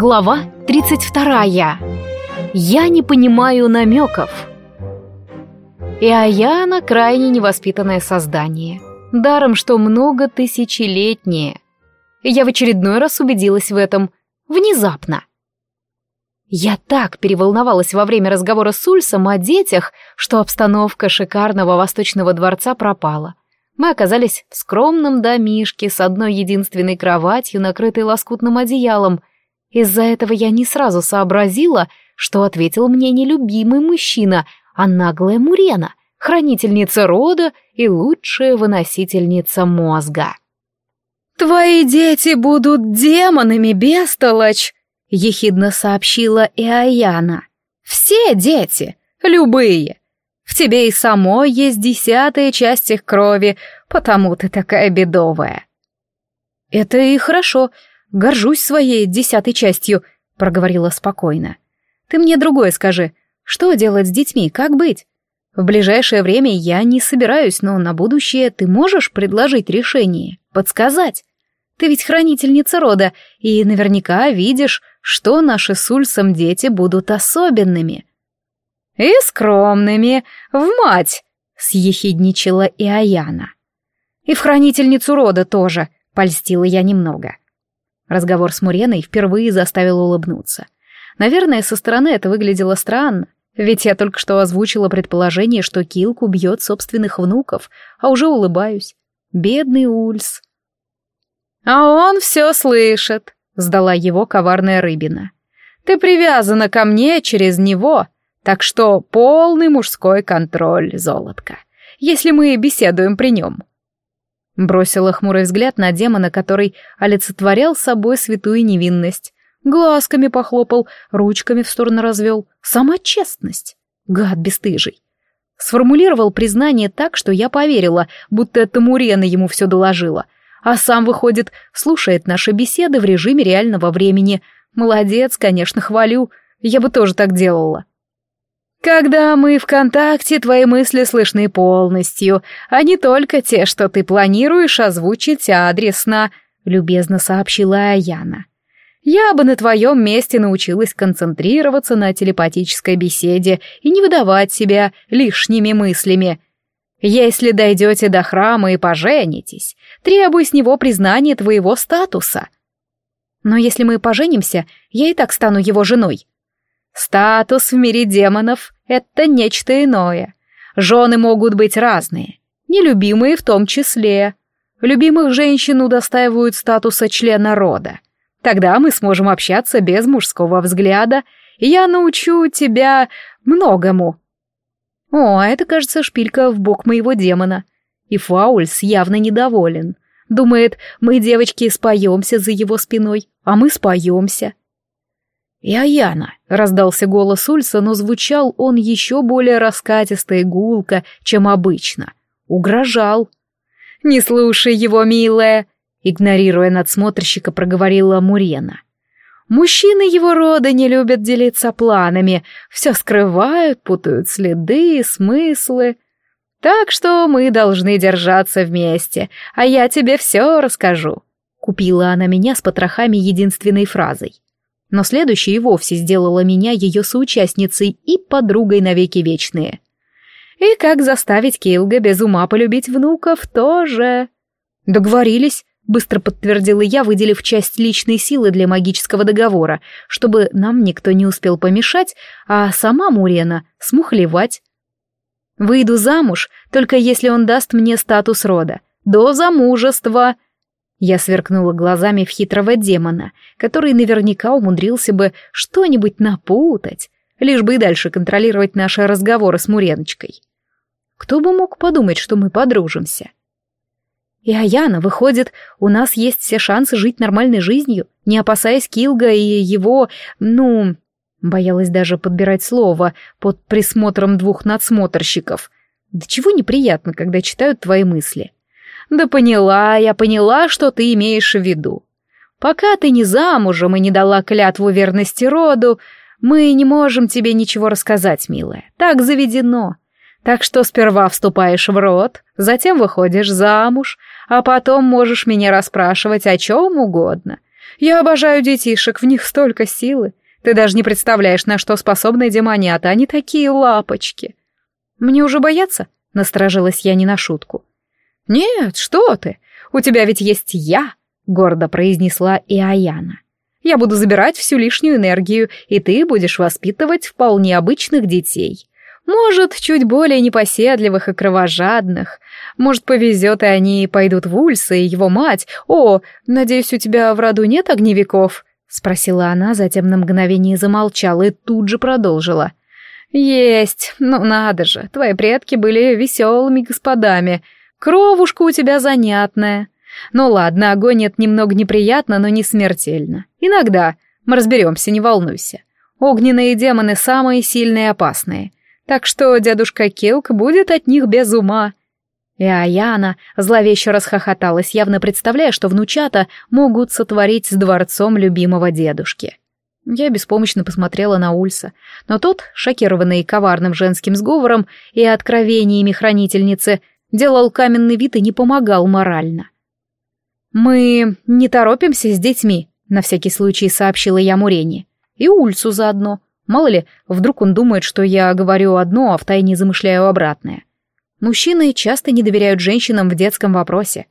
Глава 32. Я не понимаю намеков. И Аяна крайне невоспитанное создание. Даром, что много тысячелетнее. Я в очередной раз убедилась в этом. Внезапно. Я так переволновалась во время разговора с Ульсом о детях, что обстановка шикарного восточного дворца пропала. Мы оказались в скромном домишке с одной единственной кроватью, накрытой лоскутным одеялом, из-за этого я не сразу сообразила, что ответил мне не любимый мужчина, а наглая Мурена, хранительница рода и лучшая выносительница мозга. «Твои дети будут демонами, бестолочь!» — ехидно сообщила и Аяна. «Все дети, любые. В тебе и самой есть десятая часть их крови, потому ты такая бедовая». «Это и хорошо», горжусь своей десятой частью», — проговорила спокойно. «Ты мне другое скажи. Что делать с детьми, как быть? В ближайшее время я не собираюсь, но на будущее ты можешь предложить решение, подсказать? Ты ведь хранительница рода, и наверняка видишь, что наши с Ульсом дети будут особенными». «И скромными, в мать!» — съехидничала и Аяна. «И в хранительницу рода тоже», — польстила я немного. Разговор с Муреной впервые заставил улыбнуться. Наверное, со стороны это выглядело странно, ведь я только что озвучила предположение, что Килк убьет собственных внуков, а уже улыбаюсь. Бедный Ульс. «А он все слышит», — сдала его коварная рыбина. «Ты привязана ко мне через него, так что полный мужской контроль, золотка, если мы беседуем при нем». Бросила хмурый взгляд на демона, который олицетворял собой святую невинность. Глазками похлопал, ручками в сторону развел. Сама честность. Гад бесстыжий. Сформулировал признание так, что я поверила, будто это Мурена ему все доложила. А сам, выходит, слушает наши беседы в режиме реального времени. Молодец, конечно, хвалю. Я бы тоже так делала. Когда мы в контакте, твои мысли слышны полностью, а не только те, что ты планируешь озвучить адресно», — любезно сообщила Аяна. «Я бы на твоем месте научилась концентрироваться на телепатической беседе и не выдавать себя лишними мыслями. Если дойдете до храма и поженитесь, требуй с него признания твоего статуса». «Но если мы поженимся, я и так стану его женой», Статус в мире демонов — это нечто иное. Жены могут быть разные, нелюбимые в том числе. Любимых женщин удостаивают статуса члена рода. Тогда мы сможем общаться без мужского взгляда, и я научу тебя многому. О, это, кажется, шпилька в бок моего демона. И Фаульс явно недоволен. Думает, мы, девочки, споемся за его спиной, а мы споемся. «И Аяна!» — раздался голос Ульса, но звучал он еще более раскатисто и гулко, чем обычно. Угрожал. «Не слушай его, милая!» — игнорируя надсмотрщика, проговорила Мурена. «Мужчины его рода не любят делиться планами, все скрывают, путают следы и смыслы. Так что мы должны держаться вместе, а я тебе все расскажу». Купила она меня с потрохами единственной фразой но следующая и вовсе сделала меня ее соучастницей и подругой навеки вечные. И как заставить Кейлга без ума полюбить внуков тоже. Договорились, быстро подтвердила я, выделив часть личной силы для магического договора, чтобы нам никто не успел помешать, а сама Мурена смухлевать. Выйду замуж, только если он даст мне статус рода. До замужества — я сверкнула глазами в хитрого демона, который наверняка умудрился бы что-нибудь напутать, лишь бы и дальше контролировать наши разговоры с Муреночкой. Кто бы мог подумать, что мы подружимся? И Аяна, выходит, у нас есть все шансы жить нормальной жизнью, не опасаясь Килга и его, ну... Боялась даже подбирать слово под присмотром двух надсмотрщиков. Да чего неприятно, когда читают твои мысли. — да поняла, я поняла, что ты имеешь в виду. Пока ты не замужем и не дала клятву верности роду, мы не можем тебе ничего рассказать, милая. Так заведено. Так что сперва вступаешь в род, затем выходишь замуж, а потом можешь меня расспрашивать о чем угодно. Я обожаю детишек, в них столько силы. Ты даже не представляешь, на что способны демонята, они такие лапочки. Мне уже бояться? Насторожилась я не на шутку. Нет, что ты, у тебя ведь есть я, гордо произнесла и Аяна. Я буду забирать всю лишнюю энергию, и ты будешь воспитывать вполне обычных детей. Может, чуть более непоседливых и кровожадных. Может, повезет, и они пойдут в Ульса и его мать. О, надеюсь, у тебя в роду нет огневиков?» — спросила она, затем на мгновение замолчала и тут же продолжила. «Есть, ну надо же, твои предки были веселыми господами. Кровушка у тебя занятная. Ну ладно, огонь это немного неприятно, но не смертельно. Иногда. Мы разберемся, не волнуйся. Огненные демоны самые сильные и опасные. Так что дедушка Килк будет от них без ума. И Аяна зловеще расхохоталась, явно представляя, что внучата могут сотворить с дворцом любимого дедушки. Я беспомощно посмотрела на Ульса, но тот, шокированный коварным женским сговором и откровениями хранительницы, делал каменный вид и не помогал морально. «Мы не торопимся с детьми», — на всякий случай сообщила я Мурене. «И Ульсу заодно. Мало ли, вдруг он думает, что я говорю одно, а втайне замышляю обратное. Мужчины часто не доверяют женщинам в детском вопросе».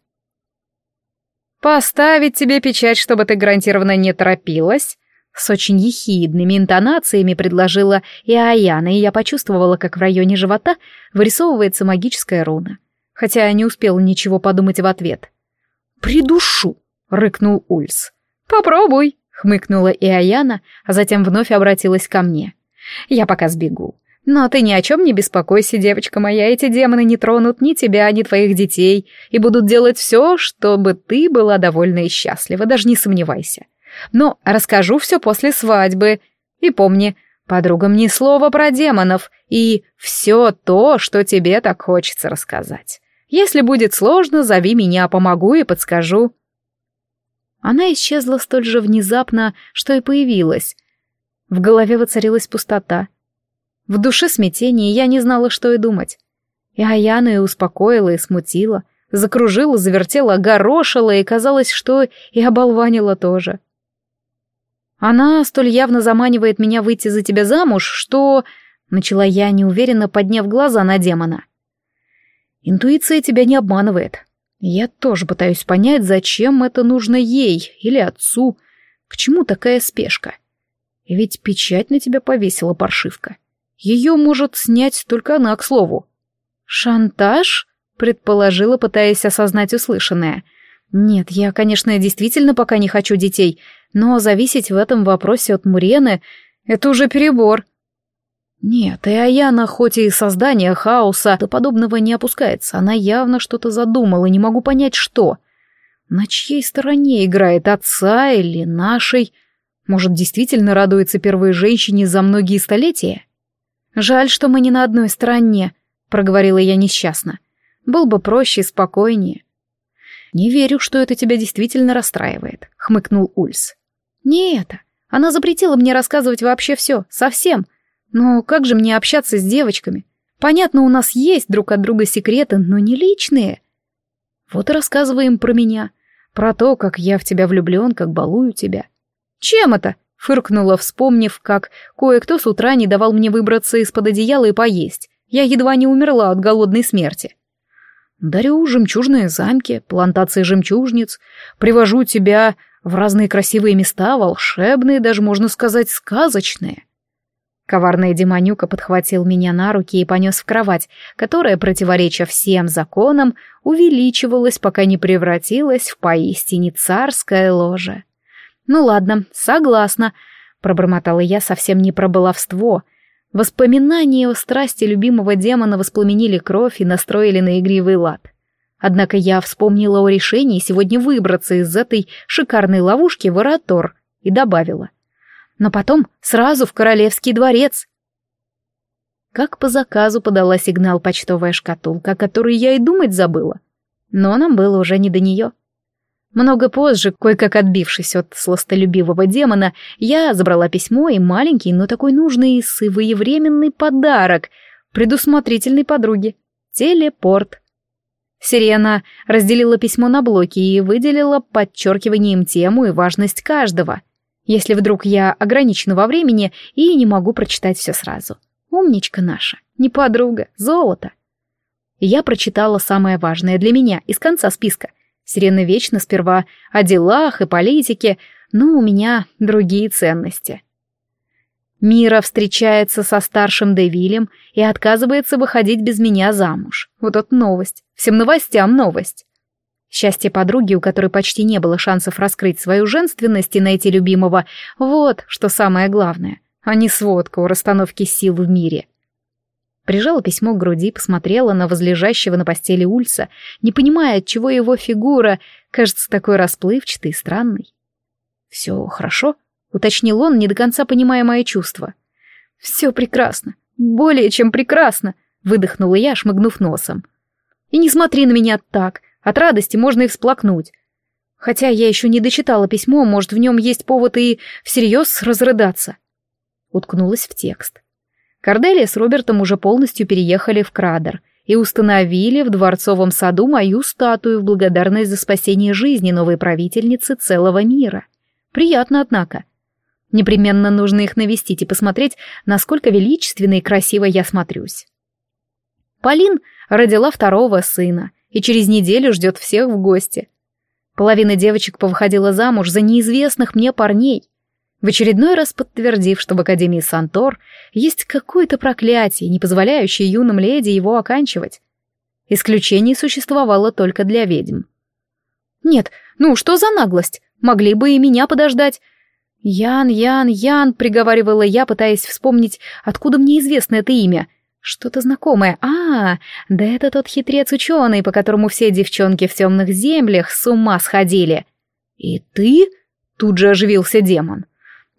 «Поставить тебе печать, чтобы ты гарантированно не торопилась?» С очень ехидными интонациями предложила и Аяна, и я почувствовала, как в районе живота вырисовывается магическая руна. Хотя не успела ничего подумать в ответ. «Придушу!» — рыкнул Ульс. «Попробуй!» — хмыкнула и Аяна, а затем вновь обратилась ко мне. «Я пока сбегу. Но ты ни о чем не беспокойся, девочка моя, эти демоны не тронут ни тебя, ни твоих детей и будут делать все, чтобы ты была довольна и счастлива, даже не сомневайся. Но расскажу все после свадьбы. И помни, подругам ни слова про демонов и все то, что тебе так хочется рассказать. Если будет сложно, зови меня, помогу и подскажу». Она исчезла столь же внезапно, что и появилась. В голове воцарилась пустота. В душе смятение, я не знала, что и думать. И Аяна и успокоила, и смутила, закружила, завертела, огорошила, и казалось, что и оболванила тоже. Она столь явно заманивает меня выйти за тебя замуж, что... Начала я, неуверенно подняв глаза на демона. Интуиция тебя не обманывает. Я тоже пытаюсь понять, зачем это нужно ей или отцу. К чему такая спешка? Ведь печать на тебя повесила паршивка. Ее может снять только она, к слову. «Шантаж?» — предположила, пытаясь осознать услышанное. «Нет, я, конечно, действительно пока не хочу детей, но зависеть в этом вопросе от Мурены — это уже перебор. Нет, и Аяна, хоть и создание хаоса, до подобного не опускается. Она явно что-то задумала, не могу понять, что. На чьей стороне играет, отца или нашей? Может, действительно радуется первой женщине за многие столетия? Жаль, что мы не на одной стороне, проговорила я несчастно. Был бы проще и спокойнее. Не верю, что это тебя действительно расстраивает, хмыкнул Ульс. Не это. Она запретила мне рассказывать вообще все, совсем. Но как же мне общаться с девочками? Понятно, у нас есть друг от друга секреты, но не личные. Вот и рассказываем про меня, про то, как я в тебя влюблен, как балую тебя. Чем это? Фыркнула, вспомнив, как кое-кто с утра не давал мне выбраться из-под одеяла и поесть. Я едва не умерла от голодной смерти. Дарю жемчужные замки, плантации жемчужниц, привожу тебя в разные красивые места, волшебные, даже, можно сказать, сказочные. Коварная демонюка подхватил меня на руки и понес в кровать, которая, противореча всем законам, увеличивалась, пока не превратилась в поистине царское ложе. «Ну ладно, согласна», — пробормотала я совсем не про баловство. Воспоминания о страсти любимого демона воспламенили кровь и настроили на игривый лад. Однако я вспомнила о решении сегодня выбраться из этой шикарной ловушки в Аратор и добавила — но потом сразу в королевский дворец. Как по заказу подала сигнал почтовая шкатулка, о которой я и думать забыла. Но нам было уже не до нее. Много позже, кое-как отбившись от сластолюбивого демона, я забрала письмо и маленький, но такой нужный и своевременный подарок предусмотрительной подруге — телепорт. Сирена разделила письмо на блоки и выделила подчеркиванием тему и важность каждого. Если вдруг я ограничена во времени и не могу прочитать все сразу. Умничка наша, не подруга, золото. Я прочитала самое важное для меня из конца списка. Сирена вечно сперва о делах и политике, но у меня другие ценности. Мира встречается со старшим Девилем и отказывается выходить без меня замуж. Вот это новость. Всем новостям новость. Счастье подруги, у которой почти не было шансов раскрыть свою женственность и найти любимого, вот что самое главное, а не сводка о расстановке сил в мире. Прижала письмо к груди, посмотрела на возлежащего на постели Ульса, не понимая, отчего его фигура кажется такой расплывчатой и странной. «Все хорошо?» — уточнил он, не до конца понимая мои чувства. «Все прекрасно, более чем прекрасно», — выдохнула я, шмыгнув носом. «И не смотри на меня так, от радости можно и всплакнуть. Хотя я еще не дочитала письмо, может, в нем есть повод и всерьез разрыдаться». Уткнулась в текст. Корделия с Робертом уже полностью переехали в Крадер и установили в дворцовом саду мою статую в благодарность за спасение жизни новой правительницы целого мира. Приятно, однако. Непременно нужно их навестить и посмотреть, насколько величественно и красиво я смотрюсь. Полин родила второго сына и через неделю ждет всех в гости. Половина девочек повыходила замуж за неизвестных мне парней, в очередной раз подтвердив, что в Академии Сантор есть какое-то проклятие, не позволяющее юным леди его оканчивать. Исключение существовало только для ведьм. «Нет, ну что за наглость? Могли бы и меня подождать. «Ян, Ян, Ян», — приговаривала я, пытаясь вспомнить, откуда мне известно это имя. Что-то знакомое. А, да это тот хитрец-ученый, по которому все девчонки в темных землях с ума сходили. «И ты?» — тут же оживился демон.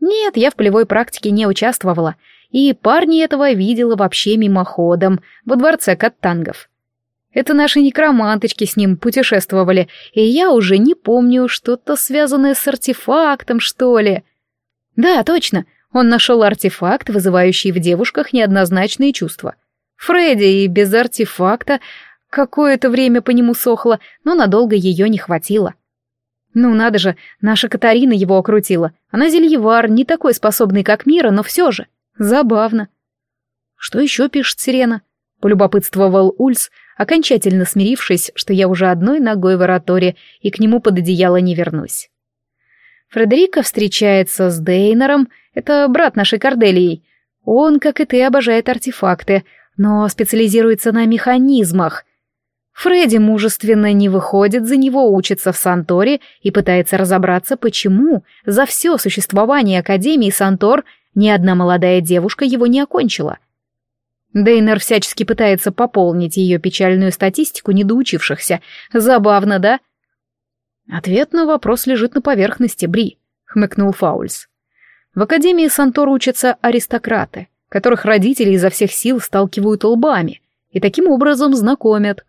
«Нет, я в полевой практике не участвовала, и парни этого видела вообще мимоходом, во дворце Каттангов. Это наши некроманточки с ним путешествовали, и я уже не помню, что-то связанное с артефактом, что ли. Да, точно, он нашел артефакт, вызывающий в девушках неоднозначные чувства. Фредди и без артефакта какое-то время по нему сохло, но надолго ее не хватило. Ну надо же, наша Катарина его окрутила. Она зельевар, не такой способный, как Мира, но все же. Забавно. Что еще пишет Сирена? Полюбопытствовал Ульс, окончательно смирившись, что я уже одной ногой в ораторе и к нему под одеяло не вернусь. Фредерика встречается с Дейнером, это брат нашей Корделии. Он, как и ты, обожает артефакты, но специализируется на механизмах. Фредди мужественно не выходит за него, учится в Санторе и пытается разобраться, почему за все существование Академии Сантор ни одна молодая девушка его не окончила — Дейнер всячески пытается пополнить ее печальную статистику недоучившихся. Забавно, да? Ответ на вопрос лежит на поверхности, Бри, хмыкнул Фаульс. В Академии Сантор учатся аристократы, которых родители изо всех сил сталкивают лбами и таким образом знакомят.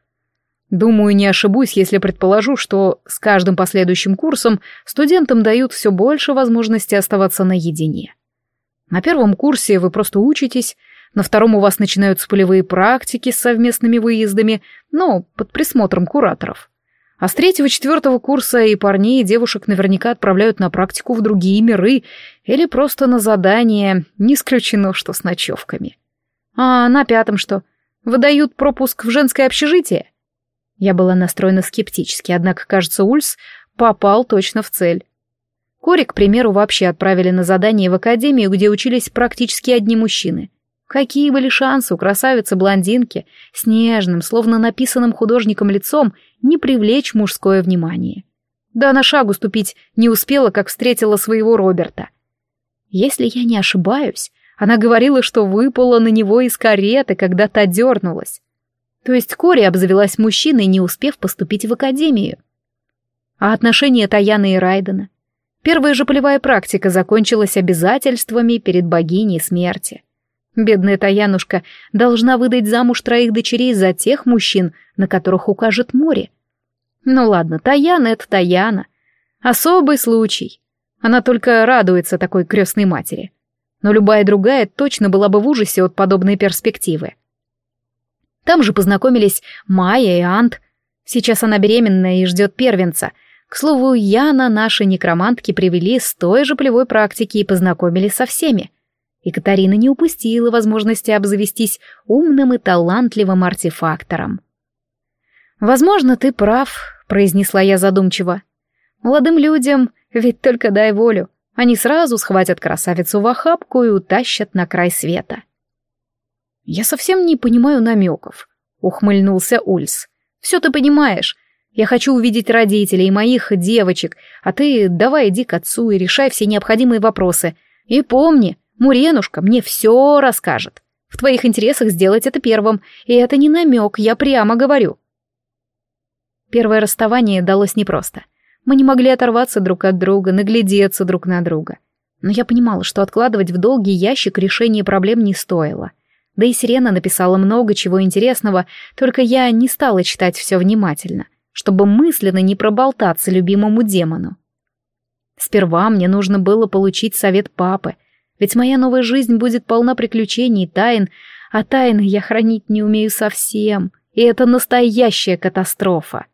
Думаю, не ошибусь, если предположу, что с каждым последующим курсом студентам дают все больше возможности оставаться наедине. На первом курсе вы просто учитесь, на втором у вас начинаются полевые практики с совместными выездами, но под присмотром кураторов. А с третьего-четвертого курса и парней, и девушек наверняка отправляют на практику в другие миры или просто на задание, не исключено, что с ночевками. А на пятом что? Выдают пропуск в женское общежитие? Я была настроена скептически, однако, кажется, Ульс попал точно в цель. Кори, к примеру, вообще отправили на задание в академию, где учились практически одни мужчины — Какие были шансы у красавицы-блондинки с нежным, словно написанным художником лицом, не привлечь мужское внимание? Да на шагу ступить не успела, как встретила своего Роберта. Если я не ошибаюсь, она говорила, что выпала на него из кареты, когда та дернулась. То есть Кори обзавелась мужчиной, не успев поступить в академию. А отношения Таяны и Райдена? Первая же полевая практика закончилась обязательствами перед богиней смерти. Бедная Таянушка должна выдать замуж троих дочерей за тех мужчин, на которых укажет море. Ну ладно, Таяна — это Таяна. Особый случай. Она только радуется такой крестной матери. Но любая другая точно была бы в ужасе от подобной перспективы. Там же познакомились Майя и Ант. Сейчас она беременна и ждет первенца. К слову, Яна наши некромантки привели с той же полевой практики и познакомили со всеми. И Катарина не упустила возможности обзавестись умным и талантливым артефактором. «Возможно, ты прав», — произнесла я задумчиво. «Молодым людям ведь только дай волю. Они сразу схватят красавицу в охапку и утащат на край света». «Я совсем не понимаю намеков», — ухмыльнулся Ульс. «Все ты понимаешь. Я хочу увидеть родителей и моих девочек, а ты давай иди к отцу и решай все необходимые вопросы. И помни, Муренушка мне все расскажет. В твоих интересах сделать это первым, и это не намек, я прямо говорю». Первое расставание далось непросто. Мы не могли оторваться друг от друга, наглядеться друг на друга. Но я понимала, что откладывать в долгий ящик решение проблем не стоило. Да и Сирена написала много чего интересного, только я не стала читать все внимательно, чтобы мысленно не проболтаться любимому демону. Сперва мне нужно было получить совет папы, ведь моя новая жизнь будет полна приключений и тайн, а тайны я хранить не умею совсем, и это настоящая катастрофа.